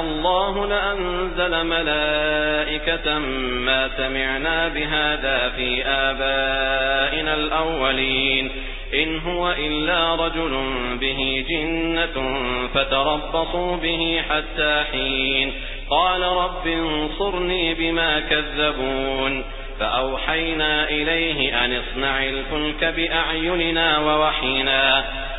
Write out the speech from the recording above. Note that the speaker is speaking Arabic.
الله لأنزل ملائكة ما سمعنا بهذا في آبائنا الأولين. إن هو إلا رجل به جنة فتربصوا به حتى حين. قال رب انصرني بما كذبون. فأوحينا إليه أن اصنع الفلك بأعيننا ووحينا.